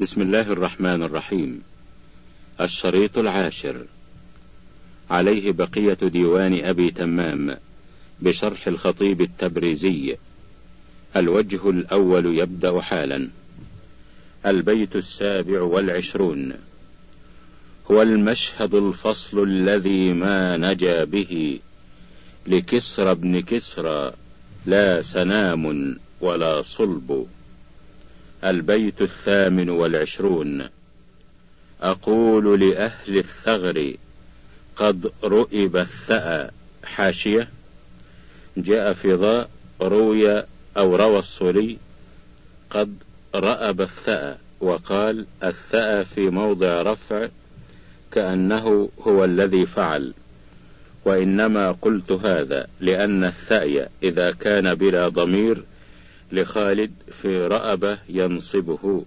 بسم الله الرحمن الرحيم. الشريط العاشر. عليه بقية ديوان أبي تمام بشرح الخطيب التبريزي. الوجه الأول يبدأ حالا. البيت السابع والعشرون. هو المشهد الفصل الذي ما نجا به. لكسرى بن كسرى لا سنام ولا صلب. البيت الثامن والعشرون. أقول لأهل الثغر قد رؤب الثأى حاشية. جاء في ضاء روي أو روى الصلي قد رأب الثأى وقال الثأى في موضع رفع كأنه هو الذي فعل. وإنما قلت هذا لأن الثأي إذا كان بلا ضمير لخالد في رأبة ينصبه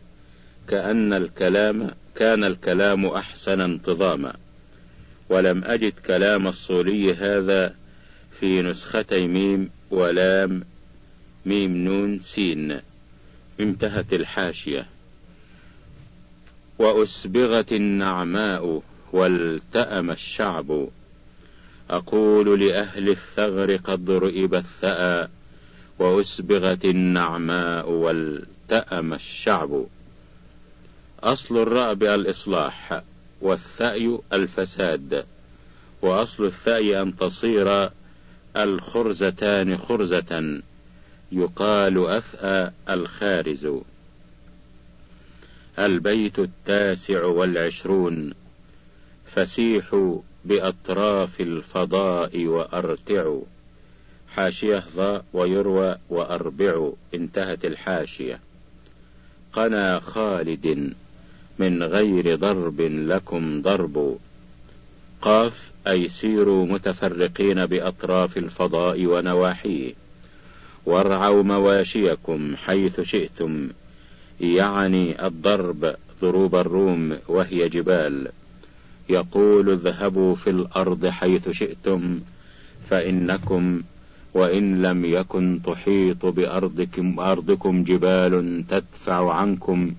كأن الكلام كان الكلام أحسن انتظاما. ولم أجد كلام الصولي هذا في نسختي ميم ولام ميم نون سين. انتهت الحاشية. وأسبغت النعماء والتأم الشعب. أقول لأهل الثغر قد رئب الثأى. وأسبغت النعماء والتأم الشعب. أصل الرأب الإصلاح والثأي الفساد وأصل الثأي أن تصير الخرزتان خرزة يقال أثأى الخارز. البيت التاسع والعشرون فسيحوا بأطراف الفضاء وأرتعوا. حاشية ضاء ويروى وأربع انتهت الحاشية. قنا خالد من غير ضرب لكم ضرب. قاف أي سيروا متفرقين بأطراف الفضاء ونواحيه. وارعوا مواشيكم حيث شئتم. يعني الضرب ضروب الروم وهي جبال. يقول اذهبوا في الأرض حيث شئتم فإنكم وإن لم يكن تحيط بأرضكم, أرضكم جبال تدفع عنكم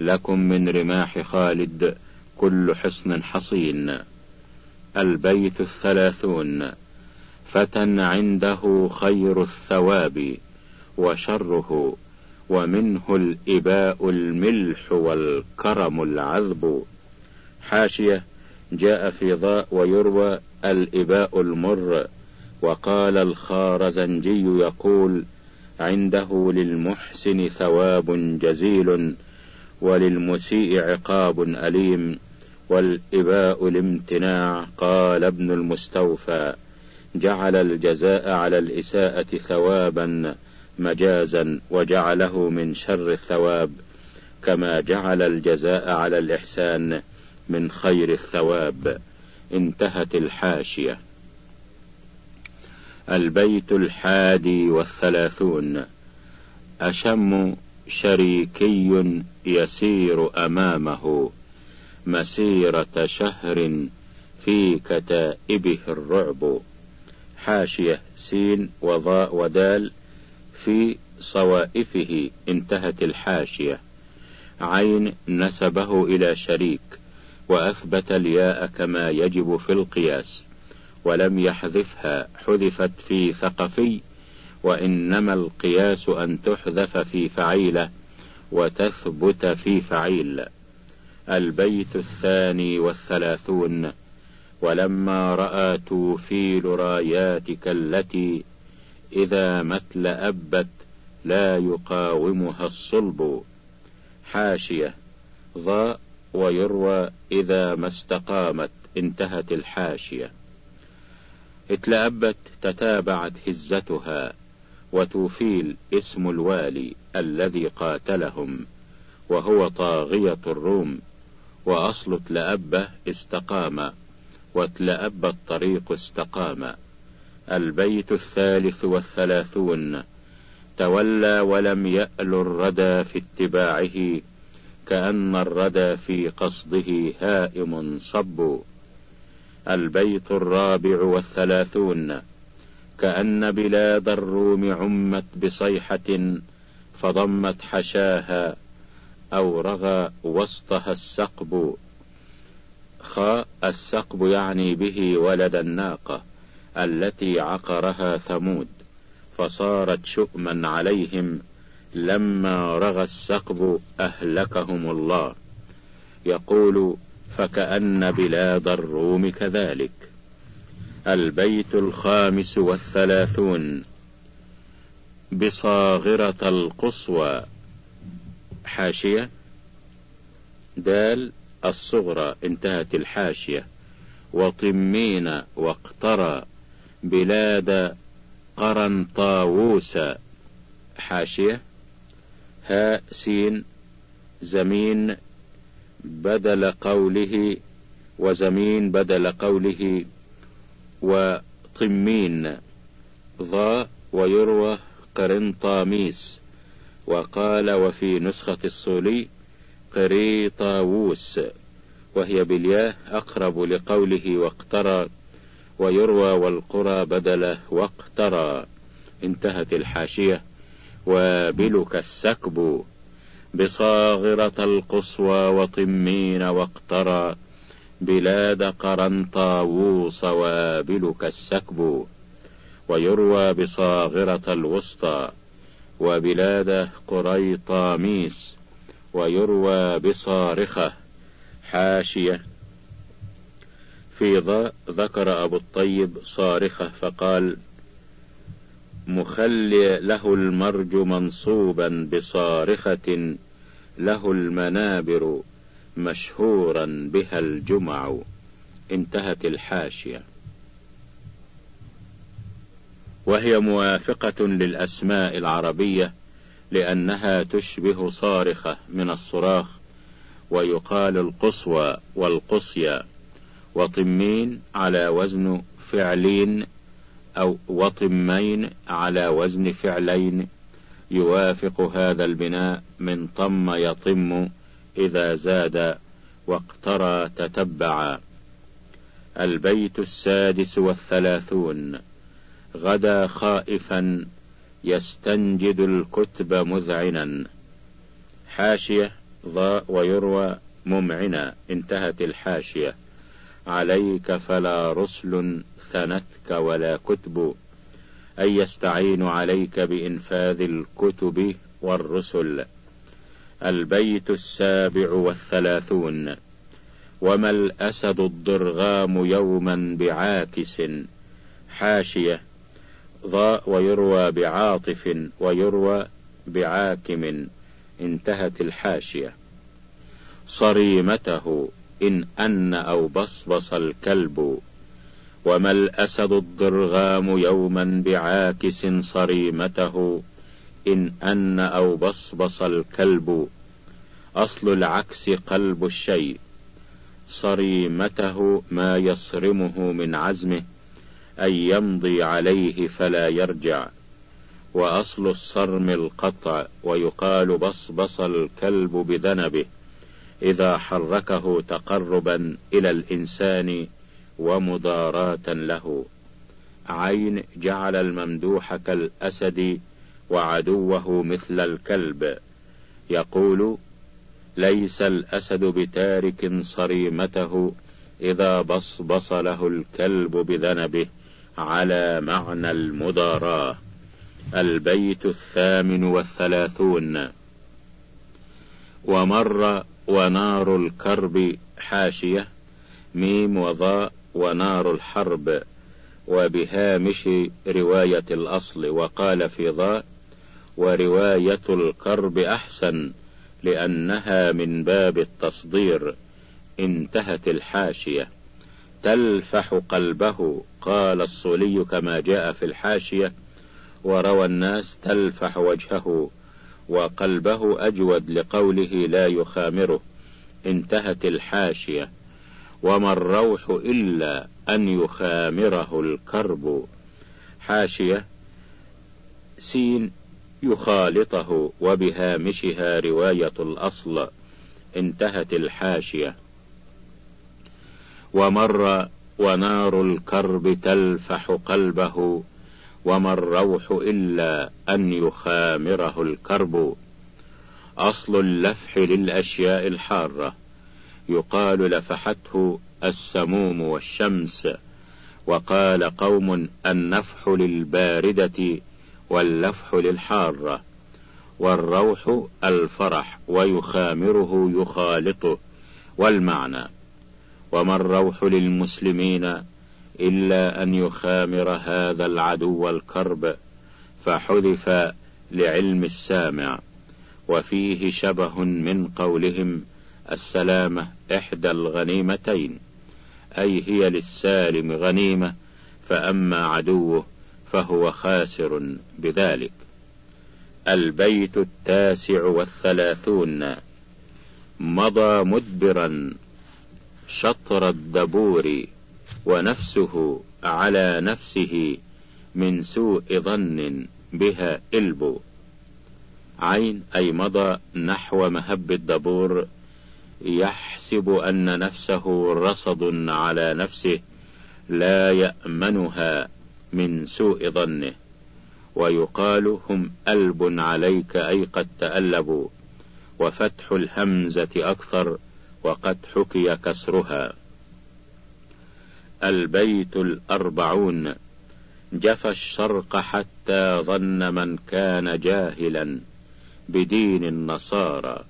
لكم من رماح خالد كل حصن حصين. البيت الثلاثون. فتى عنده خير الثواب وشره ومنه الإباء الملح والكرم العذب. حاشية جاء في ضاء ويروى الإباء المر. وقال الخارزنجي يقول عنده للمحسن ثواب جزيل وللمسيء عقاب أليم والإباء الامتناع قال ابن المستوفى جعل الجزاء على الإساءة ثوابا مجازا وجعله من شر الثواب كما جعل الجزاء على الإحسان من خير الثواب انتهت الحاشية البيت الحادي والثلاثون. أشم شريكي يسير أمامه. مسيرة شهر في كتائبه الرعب. حاشية سين وضاء ودال في صوائفه انتهت الحاشية. عين نسبه إلى شريك وأثبت الياء كما يجب في القياس. ولم يحذفها حذفت في ثقفي وإنما القياس أن تحذف في فعيلة وتثبت في فعيل. البيت الثاني والثلاثون ولما رأى توفيل راياتك التي إذا مت أبت لا يقاومها الصلب. حاشية ضاء ويروى إذا ما استقامت انتهت الحاشية. اتلأبت تتابعت هزتها وتوفيل اسم الوالي الذي قاتلهم وهو طاغية الروم وأصل تلأبه استقام وتلأب الطريق استقام. البيت الثالث والثلاثون تولى ولم يأل الردى في اتباعه كأن الردى في قصده هائم صب. البيت الرابع والثلاثون كأن بلاد الروم عمت بصيحة فضمت حشاها أو رغى وسطها السقب. خاء السقب يعني به ولد الناقة التي عقرها ثمود فصارت شؤما عليهم لما رغى السقب أهلكهم الله. يقول فكأن بلاد الروم كذلك. البيت الخامس والثلاثون. بصاغرة القصوى. حاشية. دال. الصغرى. انتهت الحاشية. وطمين واقترى. بلاد قرن طاووس حاشية. هاء سين. زمين. بدل قوله وزمين بدل قوله وطمين. ضاء ويروى قرنطاميس. وقال وفي نسخة الصولي قريطاووس. وهي بالياء أقرب لقوله واقترى. ويروى والقرى بدله واقترى. انتهت الحاشية. وابلك السكب. بصاغرة القصوى وطمين واقترى بلاد قرنطاووس وابلك السكب. ويروى بصاغرة الوسطى وبلاد قريطاميس ويروى بصارخة حاشية. في ضاء ذكر أبو الطيب صارخة فقال مخلي له المرج منصوبا بصارخة له المنابر مشهورا بها الجمع. انتهت الحاشية. وهي موافقة للأسماء العربية لأنها تشبه صارخة من الصراخ ويقال القصوى والقصيا وطمين على وزن فعلين أو وطمين على وزن فعلين يوافق هذا البناء من طم يطم إذا زاد واقترى تتبعا البيت السادس والثلاثون. غدا خائفا يستنجد الكتب مذعنا. حاشية ضاء ويروى ممعنا انتهت الحاشية. عليك فلا رسل ثنتك ولا كتب أي يستعين عليك بإنفاذ الكتب والرسل. البيت السابع والثلاثون. وما الأسد الضرغام يوما بعاكس؟ حاشية. ضاء ويروى بعاطف ويروى بعاكم. انتهت الحاشية. صريمته. إن أن أو بصبص الكلب. وما الأسد الضرغام يوما بعاكس صريمته إن أن أو بصبص الكلب أصل العكس قلب الشيء صريمته ما يصرمه من عزمه أن يمضي عليه فلا يرجع وأصل الصرم القطع ويقال بصبص الكلب بذنبه إذا حركه تقربا إلى الإنسان ومضاراة له. عين جعل الممدوح كالأسد وعدوه مثل الكلب. يقول ليس الأسد بتارك صريمته إذا بصبص له الكلب بذنبه على معنى المداراة البيت الثامن والثلاثون. ومر ونار الكرب حاشية. ميم وضاء ونار الحرب وبهامش رواية الأصل وقال في ضاء ورواية الكرب أحسن لأنها من باب التصدير انتهت الحاشية. تلفح قلبه قال الصولي كما جاء في الحاشية وروى الناس تلفح وجهه وقلبه أجود لقوله لا يخامره انتهت الحاشية. وما الروح إلا أن يخامره الكرب. حاشية. سين. يخالطه وبهامشها رواية الأصل. انتهت الحاشية. ومر ونار الكرب تلفح قلبه. وما الروح إلا أن يخامره الكرب. أصل اللفح للأشياء الحارة. يقال لفحته السموم والشمس وقال قوم النفح للباردة واللفح للحارة والروح الفرح ويخامره يخالطه والمعنى وما الروح للمسلمين إلا أن يخامر هذا العدو الكرب فحذف لعلم السامع وفيه شبه من قولهم السلامة إحدى الغنيمتين أي هي للسالم غنيمة فأما عدوه فهو خاسر بذلك. البيت التاسع والثلاثون مضى مدبرا شطر الدبور ونفسه على نفسه من سوء ظن بها إلب عين أي مضى نحو مهب الدبور يحسب أن نفسه رصد على نفسه لا يأمنها من سوء ظنه ويقال هم ألب عليك أي قد تألبوا وفتح الهمزة أكثر وقد حكي كسرها. البيت الأربعون جفى الشرق حتى ظن من كان جاهلا بدين النصارى.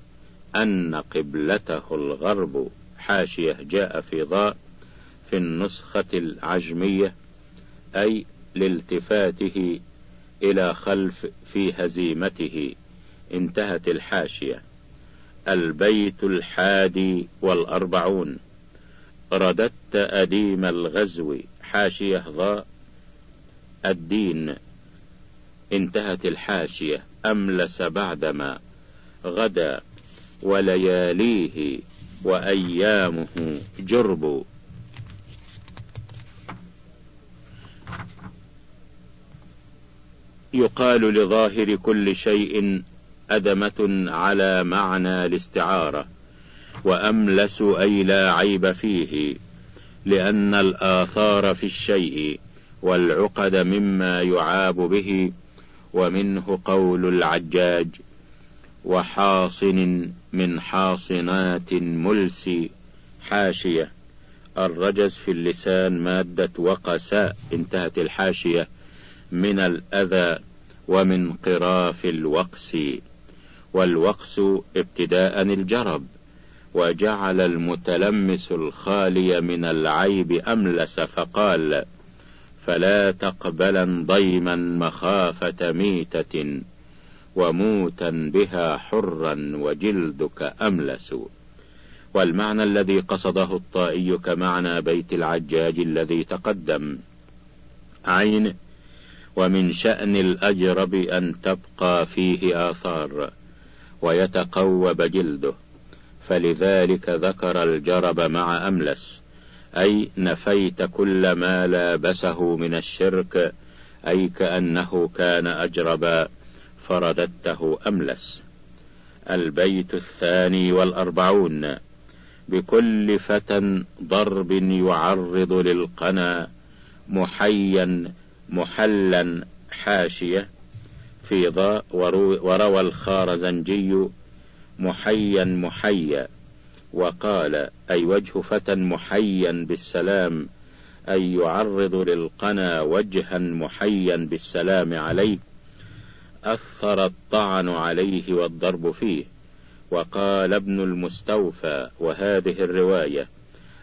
أن قبلته الغرب حاشية جاء في ضاء في النسخة العجمية أي لالتفاته إلى خلف في هزيمته. انتهت الحاشية. البيت الحادي والأربعون. رددت أديم الغزو حاشية ضاء. الدين. انتهت الحاشية. أملس بعدما غدا. ولياليه وأيامه جرب. يقال لظاهر كل شيء أدمة على معنى الاستعارة وأملس أي لا عيب فيه لأن الآثار في الشيء والعقد مما يعاب به ومنه قول العجاج وحاصن من حاصنات ملس حاشية. الرجز في اللسان مادة وقساء. انتهت الحاشية. من الأذى ومن قراف الوقس. والوقس ابتداء الجرب. وجعل المتلمس الخالي من العيب أملس فقال فلا تقبلا ضيما مخافة ميتة. وموتا بها حرا وجلدك أملس. والمعنى الذي قصده الطائي كمعنى بيت العجاج الذي تقدم. عين ومن شأن الأجرب أن تبقى فيه آثار ويتقوب جلده. فلذلك ذكر الجرب مع أملس. أي نفيت كل ما لابسه من الشرك أي كأنه كان أجربا. فرددته أملس. البيت الثاني والأربعون. بكل فتى ضرب يعرض للقنا محيا محلا حاشية. في ضاء وروى الخارزنجي محيا محيا. وقال أي وجه فتى محيا بالسلام أي يعرض للقنا وجها محيا بالسلام عليه. أثر الطعن عليه والضرب فيه. وقال ابن المستوفى وهذه الرواية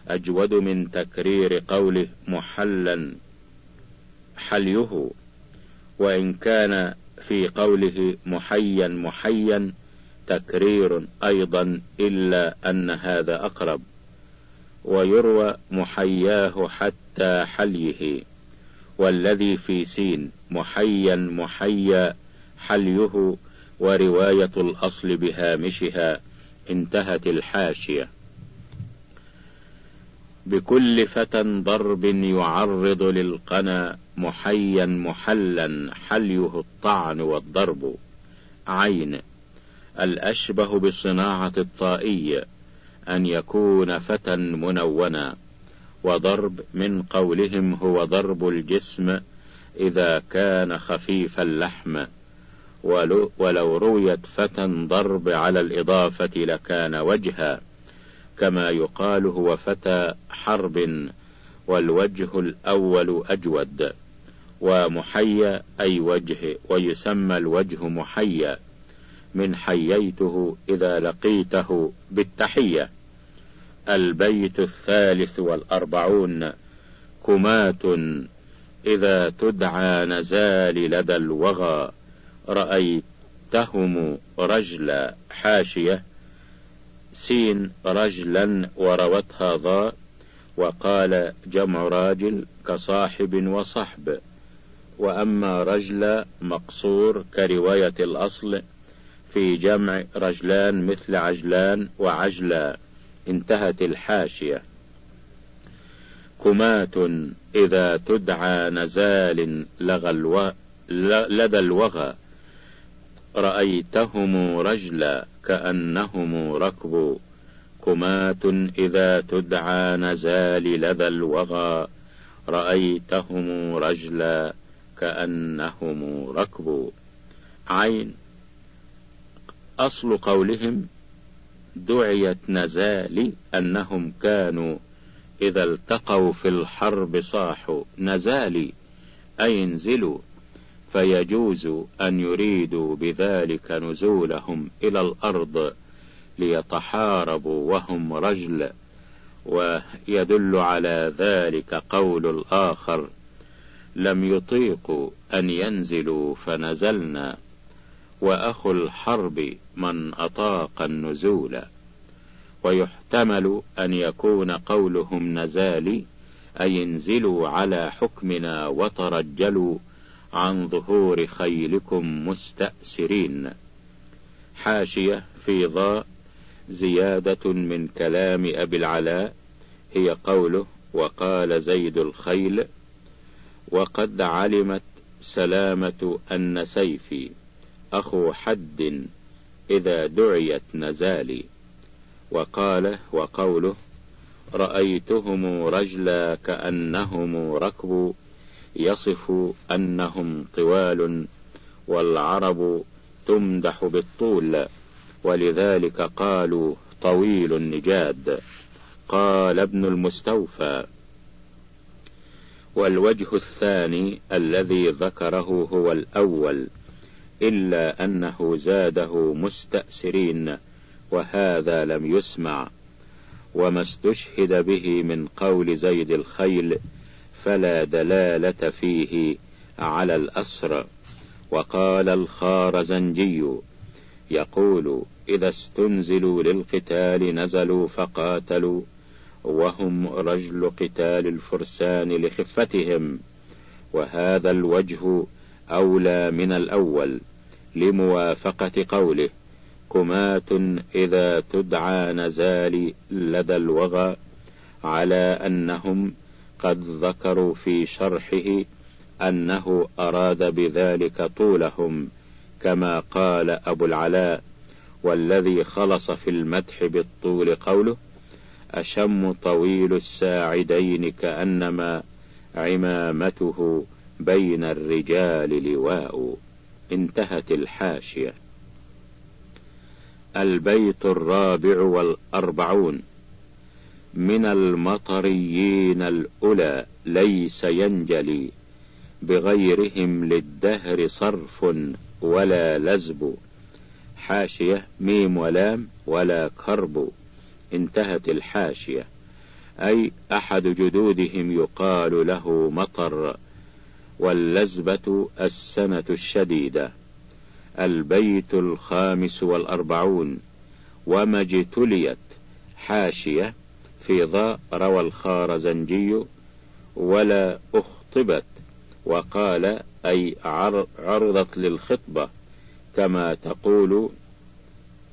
أجود من تكرير قوله محلا حليه. وإن كان في قوله محيا محيا تكرير أيضا إلا أن هذا أقرب. ويروى محياه حتى حليه. والذي في سين محيا محيا حليه ورواية الأصل بهامشها انتهت الحاشية. بكل فتى ضرب يعرض للقنا محيا محلا حليه الطعن والضرب. عين الأشبه بصناعة الطائي أن يكون فتى منونا وضرب من قولهم هو ضرب الجسم إذا كان خفيف اللحم. ولو رويت فتى ضرب على الإضافة لكان وجها كما يقال هو فتى حرب والوجه الأول أجود ومحيى أي وجه ويسمى الوجه محيى من حييته إذا لقيته بالتحية. البيت الثالث والأربعون كمات إذا تدعى نزال لدى الوغى. رأيتهم رجلا حاشية سين رجلا وروتها ضاء وقال جمع راجل كصاحب وصحب. وأما رجل مقصور كرواية الأصل في جمع رجلان مثل عجلان وعجلا انتهت الحاشية. كمات إذا تدعى نزال لغى ألو... لدى الوغى. رأيتهم رجلا كأنهم ركب كمات إذا تدعى نزال لذا الوغى. رأيتهم رجلا كأنهم ركب. عين. أصل قولهم دعيت نزال أنهم كانوا إذا التقوا في الحرب صاحوا. نزالي أي انزلوا. فيجوز أن يريدوا بذلك نزولهم إلى الأرض ليتحاربوا وهم رجل ويدل على ذلك قول الآخر لم يطيقوا أن ينزلوا فنزلنا وأخو الحرب من أطاق النزول. ويحتمل أن يكون قولهم نزالي أي انزلوا على حكمنا وترجلوا عن ظهور خيلكم مستأسرين. حاشية في ضاء زيادة من كلام أبي العلاء هي قوله وقال زيد الخيل وقد علمت سلامة أن سيفي أخو حد إذا دعيت نزالي. وقال وقوله رأيتهم رجلا كأنهم ركب يصف أنهم طوال والعرب تمدح بالطول ولذلك قالوا طويل النجاد. قال ابن المستوفى. والوجه الثاني الذي ذكره هو الأول إلا أنه زاده مستأسرين وهذا لم يسمع. وما استشهد به من قول زيد الخيل فلا دلالة فيه على الأسر. وقال الخارزنجي يقول إذا استنزلوا للقتال نزلوا فقاتلوا وهم رجل قتال الفرسان لخفتهم. وهذا الوجه أولى من الأول لموافقة قوله كمات إذا تدعى نزال لدى الوغى على أنهم قد ذكروا في شرحه أنه أراد بذلك طولهم كما قال أبو العلاء والذي خلص في المدح بالطول قوله أشم طويل الساعدين كأنما عمامته بين الرجال لواء. انتهت الحاشية. البيت الرابع والأربعون. من المطريين الأولى ليس ينجلي بغيرهم للدهر صرف ولا لزب. حاشية ميم ولام ولا كرب انتهت الحاشية. أي أحد جدودهم يقال له مطر واللزبة السنة الشديدة. البيت الخامس والأربعون وما اجتليت حاشية في ضاء روى الخارزنجي ولا أخطبت وقال أي عرضت للخطبة كما تقول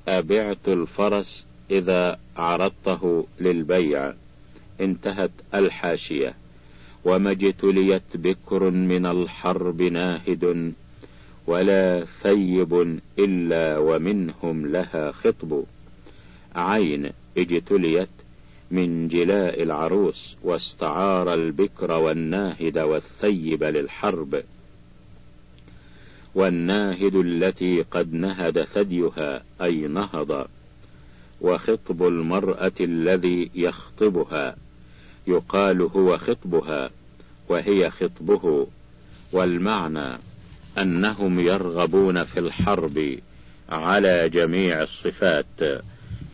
أبعت الفرس إذا عرضته للبيع انتهت الحاشية. وما اجتليت بكر من الحرب ناهد ولا ثيب إلا ومنهم لها خطب. عين اجتليت من جلاء العروس واستعار البكر والناهد والثيب للحرب. والناهد التي قد نهد ثديها أي نهض. وخطب المرأة الذي يخطبها. يقال هو خطبها وهي خطبه. والمعنى أنهم يرغبون في الحرب على جميع الصفات.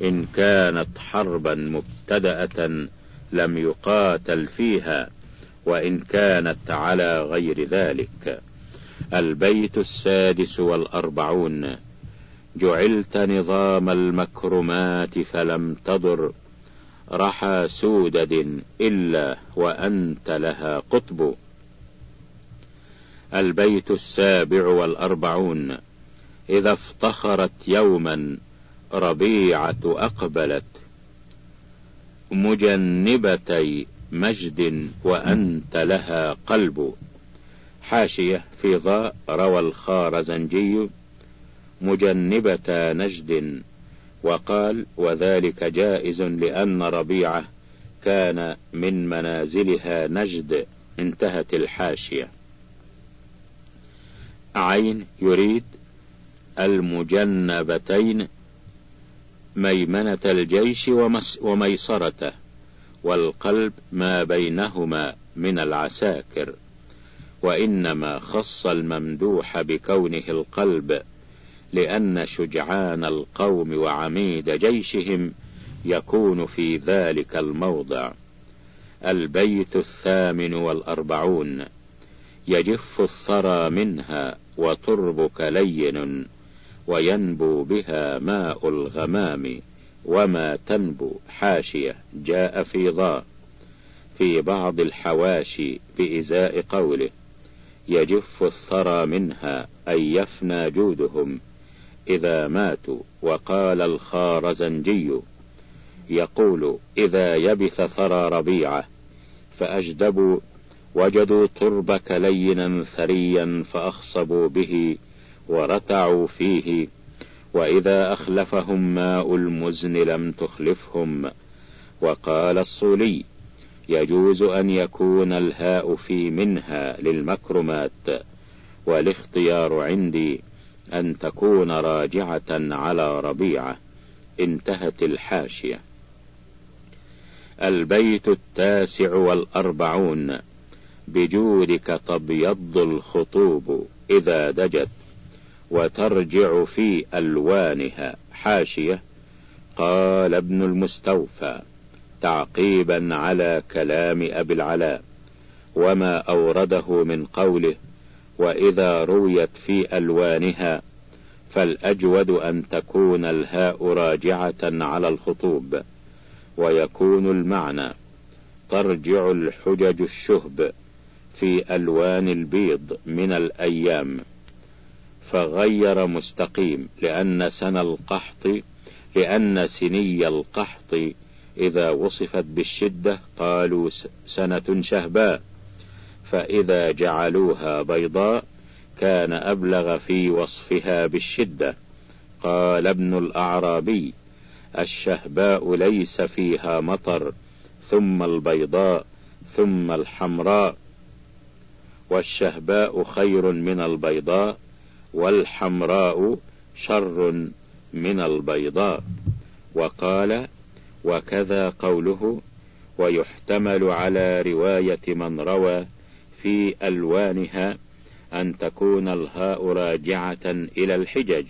إن كانت حربا مبتدأة لم يقاتل فيها وإن كانت على غير ذلك. البيت السادس والأربعون. جعلت نظام المكرمات فلم تضر. رحى سودد إلا وأنت لها قطب. البيت السابع والأربعون. إذا افتخرت يوما ربيعة أقبلت مجنبتي مجد وأنت لها قلب. حاشية في ضاء روى الخارزنجي مجنبة نجد وقال وذلك جائز لأن ربيعة كان من منازلها نجد انتهت الحاشية. عين يريد المجنبتين ميمنة الجيش وميسرته والقلب ما بينهما من العساكر. وإنما خص الممدوح بكونه القلب لأن شجعان القوم وعميد جيشهم يكون في ذلك الموضع. البيت الثامن والأربعون يجف الثرى منها وتربك لين. وينبو بها ماء الغمام وما تنبو حاشية جاء في ضاء. في بعض الحواشي بإزاء قوله يجف الثرى منها أي يفنى جودهم. إذا ماتوا وقال الخارزنجي يقول إذا يبث ثرى ربيعة فأجدبوا وجدوا تربك لينا ثريا فأخصبوا به ورتعوا فيه وإذا أخلفهم ماء المزن لم تخلفهم. وقال الصولي يجوز أن يكون الهاء في منها للمكرمات والاختيار عندي أن تكون راجعة على ربيعة انتهت الحاشية. البيت التاسع والأربعون بجودك تبيض الخطوب إذا دجت. وترجع في ألوانها حاشية. قال ابن المستوفى تعقيبا على كلام أبي العلاء وما أورده من قوله وإذا رويت في ألوانها فالأجود أن تكون الهاء راجعة على الخطوب ويكون المعنى ترجع الحجج الشهب في ألوان البيض من الأيام. فغير مستقيم لأن سن القحط لأن سني القحط إذا وصفت بالشدة قالوا سنة شهباء. فإذا جعلوها بيضاء كان أبلغ في وصفها بالشدة. قال ابن الأعرابي الشهباء ليس فيها مطر ثم البيضاء ثم الحمراء. والشهباء خير من البيضاء والحمراء شر من البيضاء. وقال وكذا قوله ويحتمل على رواية من روى في ألوانها أن تكون الهاء راجعة إلى الحجج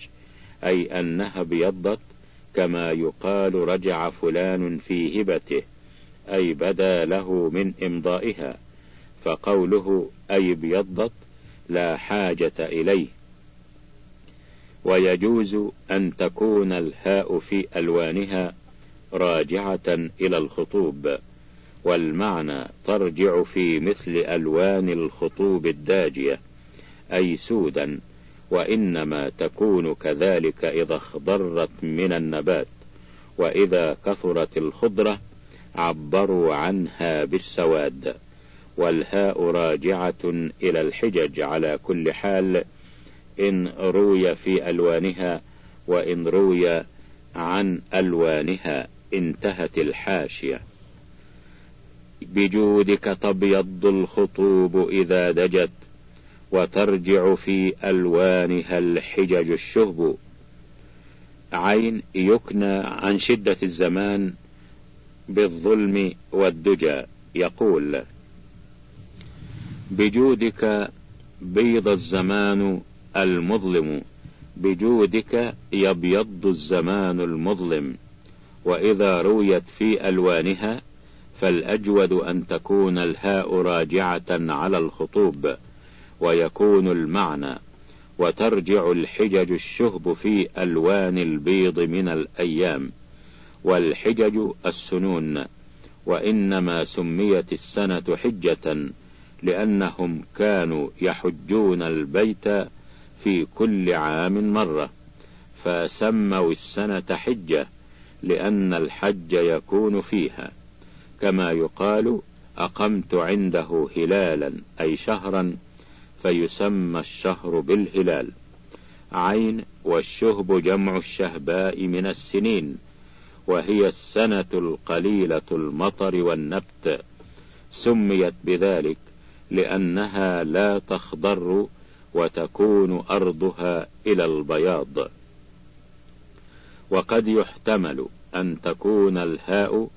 أي أنها ابيضت كما يقال رجع فلان في هبته أي بدا له من إمضائها فقوله أي ابيضت لا حاجة إليه. ويجوز أن تكون الهاء في ألوانها راجعة إلى الخطوب والمعنى ترجع في مثل ألوان الخطوب الداجية أي سودا وإنما تكون كذلك إذا اخضرت من النبات وإذا كثرت الخضرة عبروا عنها بالسواد والهاء راجعة إلى الحجج على كل حال إن روي في ألوانها وإن روي عن ألوانها انتهت الحاشية. بجودك تبيض الخطوب إذا دجت وترجع في ألوانها الحجج الشهب. عين يكنى عن شدة الزمان بالظلم والدجى يقول بجودك بيض الزمان المظلم. بجودك يبيض الزمان المظلم. وإذا رويت في ألوانها فالأجود أن تكون الهاء راجعة على الخطوب ويكون المعنى. وترجع الحجج الشهب في ألوان البيض من الأيام. والحجج السنون. وإنما سميت السنة حجة لأنهم كانوا يحجون البيت في كل عام مرة فسموا السنة حجة لأن الحج يكون فيها. كما يقال أقمت عنده هلالا أي شهرا فيسمى الشهر بالهلال. عين والشهب جمع الشهباء من السنين وهي السنة القليلة المطر والنبت. سميت بذلك لأنها لا تخضر وتكون أرضها إلى البياض. وقد يحتمل أن تكون الهاء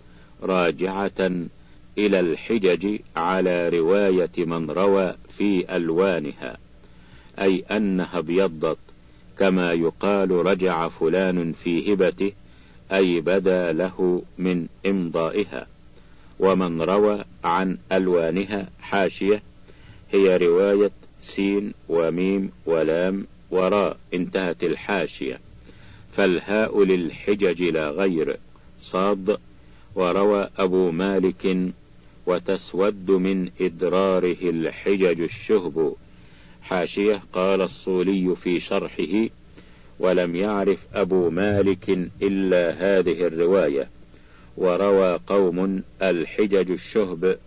راجعة إلى الحجج على رواية من روى في ألوانها أي أنها ابيضت كما يقال رجع فلان في هبته أي بدا له من إمضائها. ومن روى عن ألوانها حاشية هي رواية سين وميم ولام وراء انتهت الحاشية. فالهاء للحجج لا غير. صاد. وروى أبو مالك وتسود من إدراره الحجج الشهب. حاشية قال الصولي في شرحه ولم يعرف أبو مالك إلا هذه الرواية. وروى قوم الحجج الشهب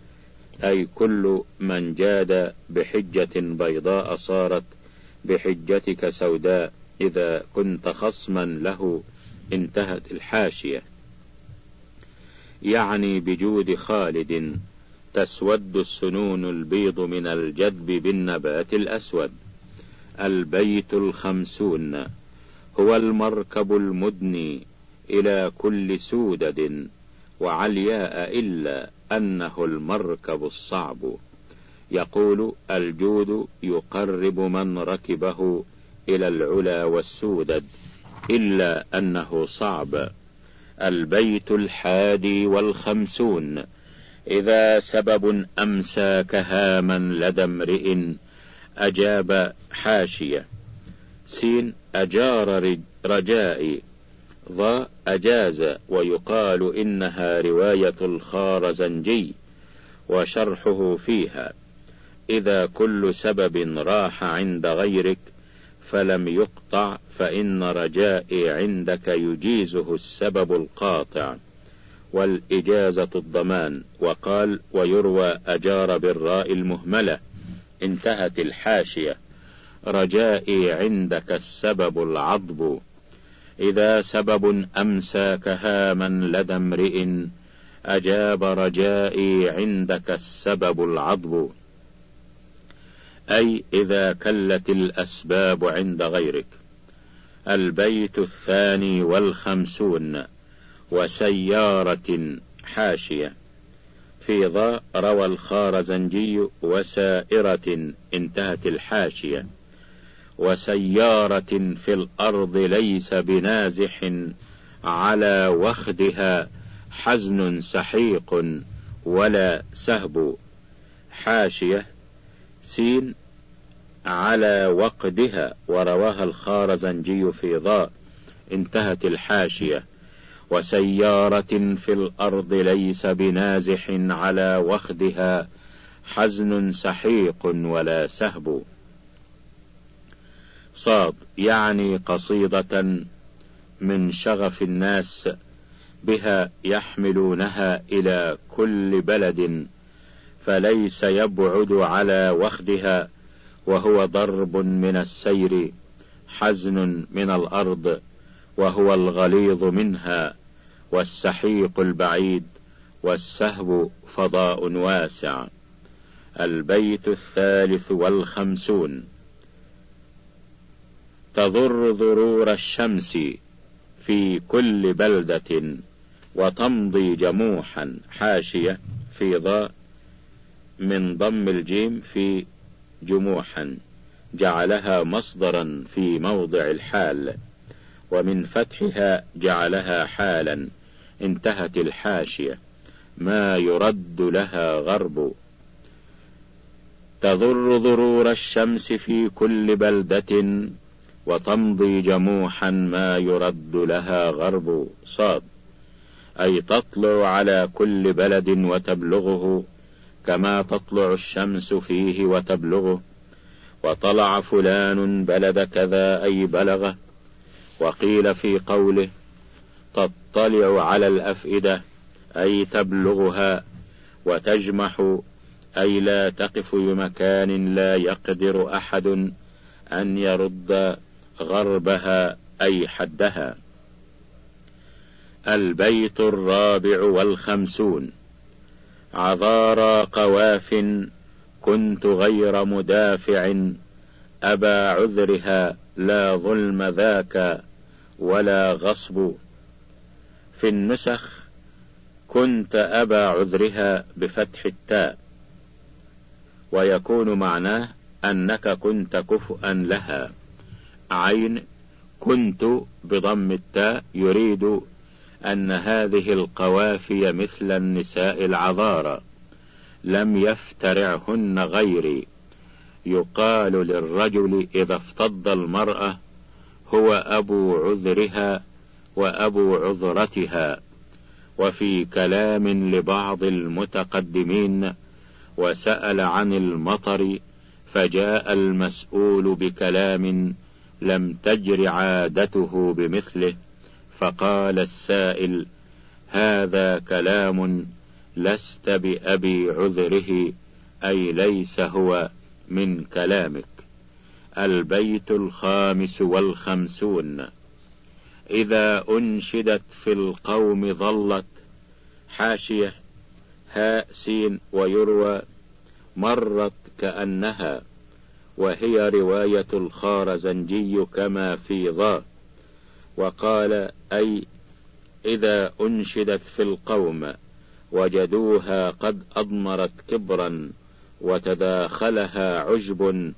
أي كل من جاد بحجة بيضاء صارت بحجتك سوداء إذا كنت خصما له انتهت الحاشية. يعني بجود خالد تسود السنون البيض من الجذب بالنبات الأسود. البيت الخمسون هو المركب المدني إلى كل سودد وعلياء إلا أنه المركب الصعب. يقول الجود يقرب من ركبه إلى العلا والسودد إلا أنه صعب. البيت الحادي والخمسون. إذا سبب أمساك هاما لدى امرئ أجاب حاشية. سين أجار رجائي. ضاء أجاز ويقال إنها رواية الخارزنجي وشرحه فيها. إذا كل سبب راح عند غيرك فلم يقطع فإن رجائي عندك يجيزه السبب القاطع. والإجازة الضمان. وقال ويروى أجار بالراء المهملة. انتهت الحاشية. رجائي عندك السبب العضب. إذا سبب أمساك هاما لدى امرئ أجاب رجائي عندك السبب العضب. أي إذا كلت الأسباب عند غيرك. البيت الثاني والخمسون وسيارة حاشية. في ضاء روى الخارزنجي وسائرة انتهت الحاشية. وسيارة في الأرض ليس بنازح على وخدها حزن سحيق ولا سهب. حاشية سين على وقدها ورواها الخارزنجي في ضاء انتهت الحاشية. وسيارة في الأرض ليس بنازح على وخدها حزن سحيق ولا سهب. صاد يعني قصيدة من شغف الناس بها يحملونها إلى كل بلد فليس يبعد على وخدها وهو ضرب من السير حزن من الأرض وهو الغليظ منها والسحيق البعيد والسهب فضاء واسع. البيت الثالث والخمسون. تضر ضرور الشمس في كل بلدة وتمضي جموحا حاشية في ضاء من ضم الجيم في جموحا جعلها مصدرا في موضع الحال ومن فتحها جعلها حالا انتهت الحاشية ما يرد لها غرب. تضر ضرور الشمس في كل بلدة وتمضي جموحا ما يرد لها غرب صاد. أي تطلع على كل بلد وتبلغه كما تطلع الشمس فيه وتبلغه. وطلع فلان بلد كذا أي بلغه. وقيل في قوله تطلع على الأفئدة أي تبلغها. وتجمح أي لا تقف بمكان لا يقدر أحد أن يرد غربها أي حدها. البيت الرابع والخمسون. عذارى قواف كنت غير مدافع. أبا عذرها لا ظلم ذاك ولا غصب. في النسخ كنت أبا عذرها بفتح التاء. ويكون معناه أنك كنت كفؤا لها. عين كنت بضم التاء يريد أن هذه القوافي مثل النساء العذارى. لم يفترعهن غيري. يقال للرجل إذا افتض المرأة هو أبو عذرها وأبو عذرتها. وفي كلام لبعض المتقدمين وسأل عن المطر فجاء المسؤول بكلام لم تجر عادته بمثله فقال السائل هذا كلام لست بأبي عذره أي ليس هو من كلامك. البيت الخامس والخمسون. إذا أنشدت في القوم ظلت حاشية هاء سين ويروى مرت كأنها وهي رواية الخارزنجي كما في ضا وقال أي إذا أنشدت في القوم وجدوها قد أضمرت كبرا وتداخلها عجب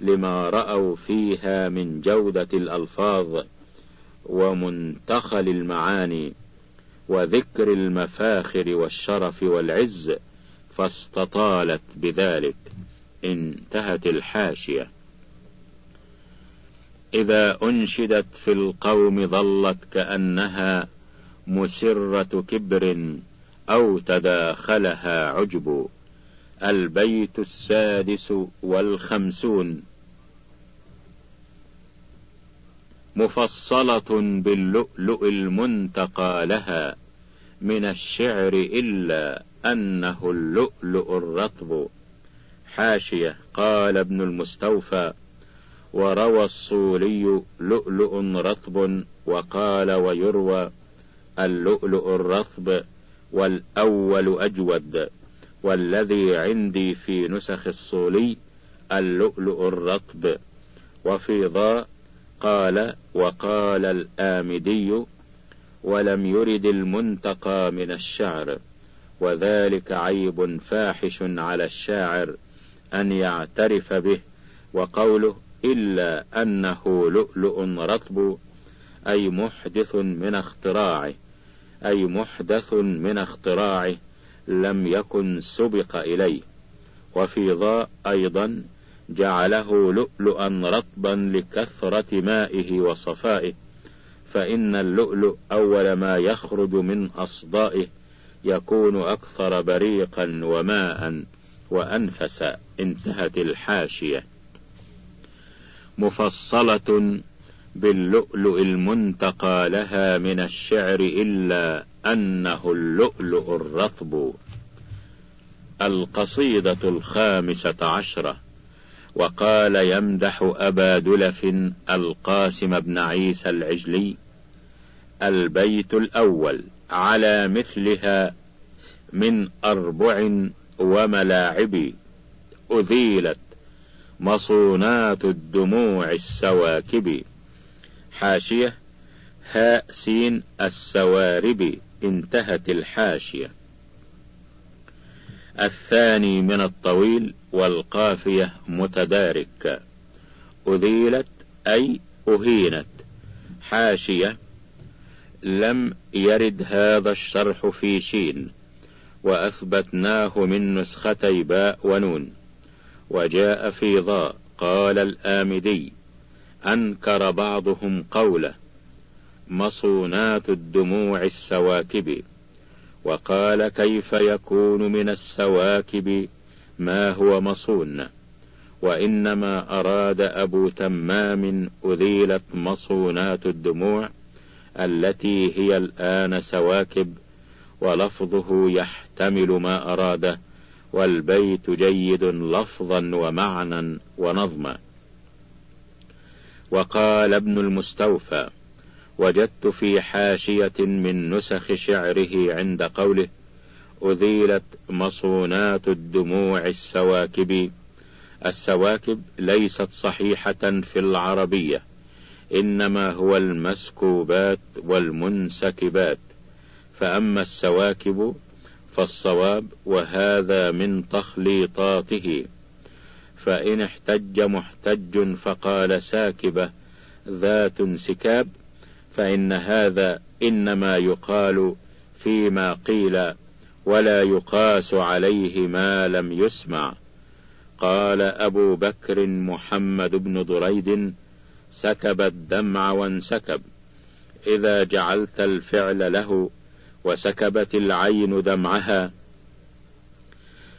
لما رأوا فيها من جودة الألفاظ ومنتخل المعاني وذكر المفاخر والشرف والعز فاستطالت بذلك. انتهت الحاشية. إذا أنشدت في القوم ظلت كأنها مسرة كبر أو تداخلها عجب. البيت السادس والخمسون. مفصلة باللؤلؤ المنتقى لها من الشعر إلا أنه اللؤلؤ الرطب. حاشية. قال ابن المستوفى وروى الصولي لؤلؤ رطب وقال ويروى اللؤلؤ الرطب والأول أجود والذي عندي في نسخ الصولي اللؤلؤ الرطب. وفي ضاء قال وقال الآمدي ولم يرد المنتقى من الشعر وذلك عيب فاحش على الشاعر. أن يعترف به وقوله إلا أنه لؤلؤ رطب أي محدث من اختراعه أي محدث من اختراعه لم يكن سبق إليه. وفي ضاء أيضا جعله لؤلؤا رطبا لكثرة مائه وصفائه فإن اللؤلؤ أول ما يخرج من أصدائه يكون أكثر بريقا وماء وأنفس انتهت الحاشية. مفصلة باللؤلؤ المنتقى لها من الشعر إلا أنه اللؤلؤ الرطب. القصيدة الخامسة عشرة. وقال يمدح أبا دلف القاسم بن عيسى العجلي البيت الأول على مثلها من أربع وملاعب أذيلت مصونات الدموع السواكب. حاشية هاء سين السوارب انتهت الحاشية. الثاني من الطويل والقافية متدارك. أذيلت أي أهينت. حاشية لم يرد هذا الشرح في شين. وأثبتناه من نسختي باء ونون. وجاء في ضاء قال الآمدي أنكر بعضهم قوله مصونات الدموع السواكب. وقال كيف يكون من السواكب؟ ما هو مصون؟ وإنما أراد أبو تمام أذيلت مصونات الدموع التي هي الآن سواكب ولفظه يحتمل ما أراده والبيت جيد لفظا ومعنى ونظما. وقال ابن المستوفى وجدت في حاشية من نسخ شعره عند قوله أذيلت مصونات الدموع السواكب. السواكب ليست صحيحة في العربية إنما هو المسكوبات والمنسكبات. فأما السواكب فالصواب وهذا من تخليطاته. فإن احتج محتج فقال ساكبة ذات انسكاب فإن هذا إنما يقال فيما قيل ولا يقاس عليه ما لم يسمع. قال أبو بكر محمد بن دريد سكب الدمع وانسكب إذا جعلت الفعل له وسكبت العين دمعها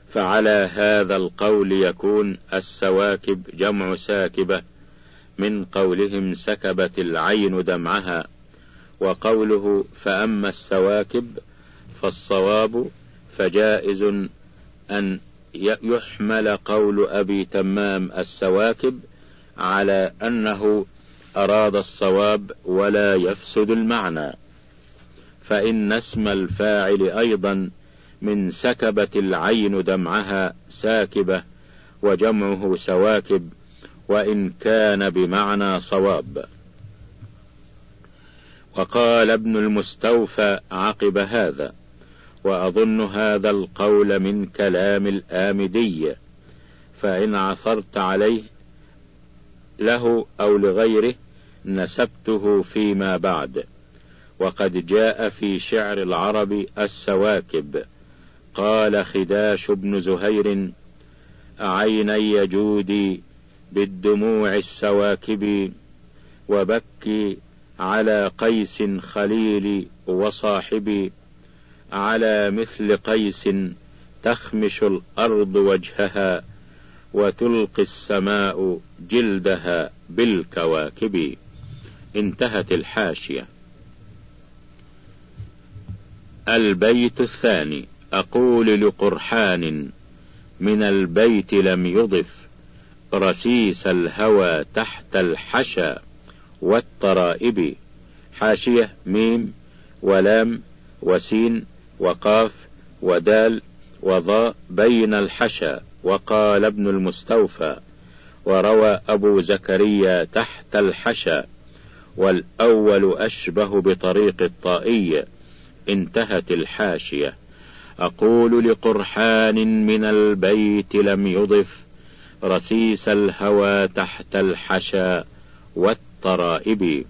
فعلى هذا القول يكون السواكب جمع ساكبة. من قولهم سكبت العين دمعها وقوله فأما السواكب فالصواب فجائز أن يحمل قول أبي تمام السواكب على أنه أراد الصواب ولا يفسد المعنى. فإن اسم الفاعل أيضا من سكبت العين دمعها ساكبة وجمعه سواكب وإن كان بمعنى صواب. وقال ابن المستوفى عقب هذا وأظن هذا القول من كلام الآمدي فإن عثرت عليه له أو لغيره نسبته فيما بعد. وقد جاء في شعر العرب السواكب. قال خداش بن زهير عيني جودي بالدموع السواكب وبكي على قيس خليلي وصاحبي على مثل قيس تخمش الأرض وجهها وتلقي السماء جلدها بالكواكب. انتهت الحاشية. البيت الثاني. أقول لقرحان من البيت لم يضف. رسيس الهوى تحت الحشا والطرائب حاشية ميم ولام وسين وقاف ودال وضاء بين الحشا. وقال ابن المستوفى وروى أبو زكريا تحت الحشا. والأول أشبه بطريق الطائي. انتهت الحاشية. أقول لقرحان من البيت لم يضف رسيس الهوى تحت الحشا والطرائب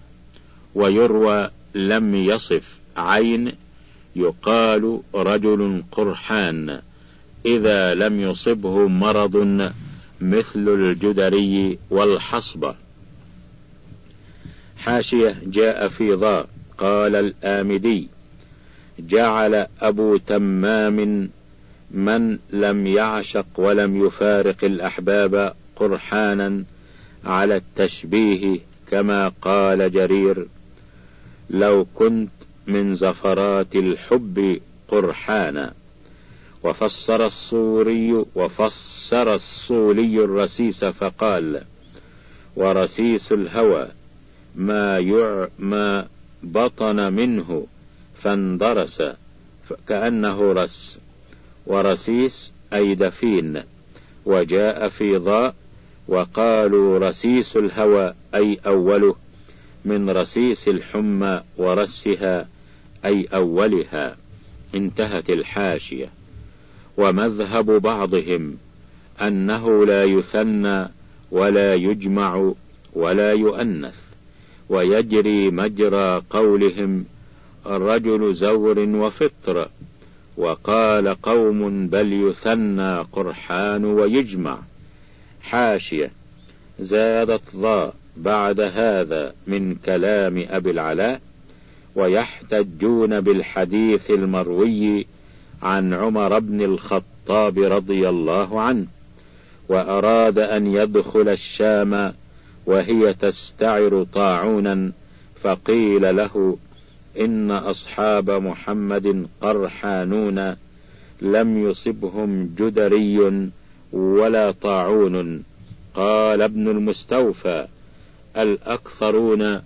ويروى لم يصف عين يقال رجل قرحان. إذا لم يصبه مرض مثل الجدري والحصبة حاشية جاء في ضاء قال الآمدي جعل أبو تمام من لم يعشق ولم يفارق الأحباب قرحانا على التشبيه كما قال جرير. لو كنت من زفرات الحب قرحانا. وفسر الصوري وفسر الصولي الرسيس فقال ورسيس الهوى ما يع ما بطن منه فاندرس كأنه رس ورسيس أي دفين وجاء في ضاء وقالوا رسيس الهوى أي أوله من رسيس الحمى ورسها أي أولها انتهت الحاشية. ومذهب بعضهم أنه لا يثنى ولا يجمع ولا يؤنث ويجري مجرى قولهم الرجل زور وفطر وقال قوم بل يثنى قرحان ويجمع. حاشية زادت ضاء بعد هذا من كلام أبي العلاء ويحتجون بالحديث المروي عن عمر بن الخطاب رضي الله عنه وأراد أن يدخل الشام وهي تستعر طاعونا فقيل له إن أصحاب محمد قرحانون لم يصبهم جدري ولا طاعون. قال ابن المستوفى الأكثرون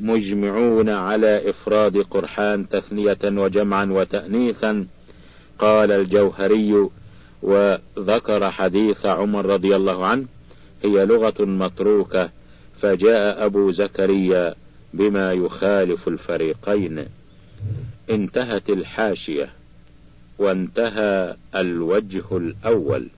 مجمعون على إفراد قرحان تثنية وجمعا وتأنيثا. قال الجوهري وذكر حديث عمر رضي الله عنه هي لغة متروكة فجاء أبو زكريا بما يخالف الفريقين. انتهت الحاشية وانتهى الوجه الأول.